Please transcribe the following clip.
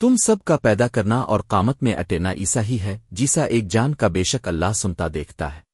تم سب کا پیدا کرنا اور قامت میں اٹینا ایسا ہی ہے جیسا ایک جان کا بے شک اللہ سنتا دیکھتا ہے۔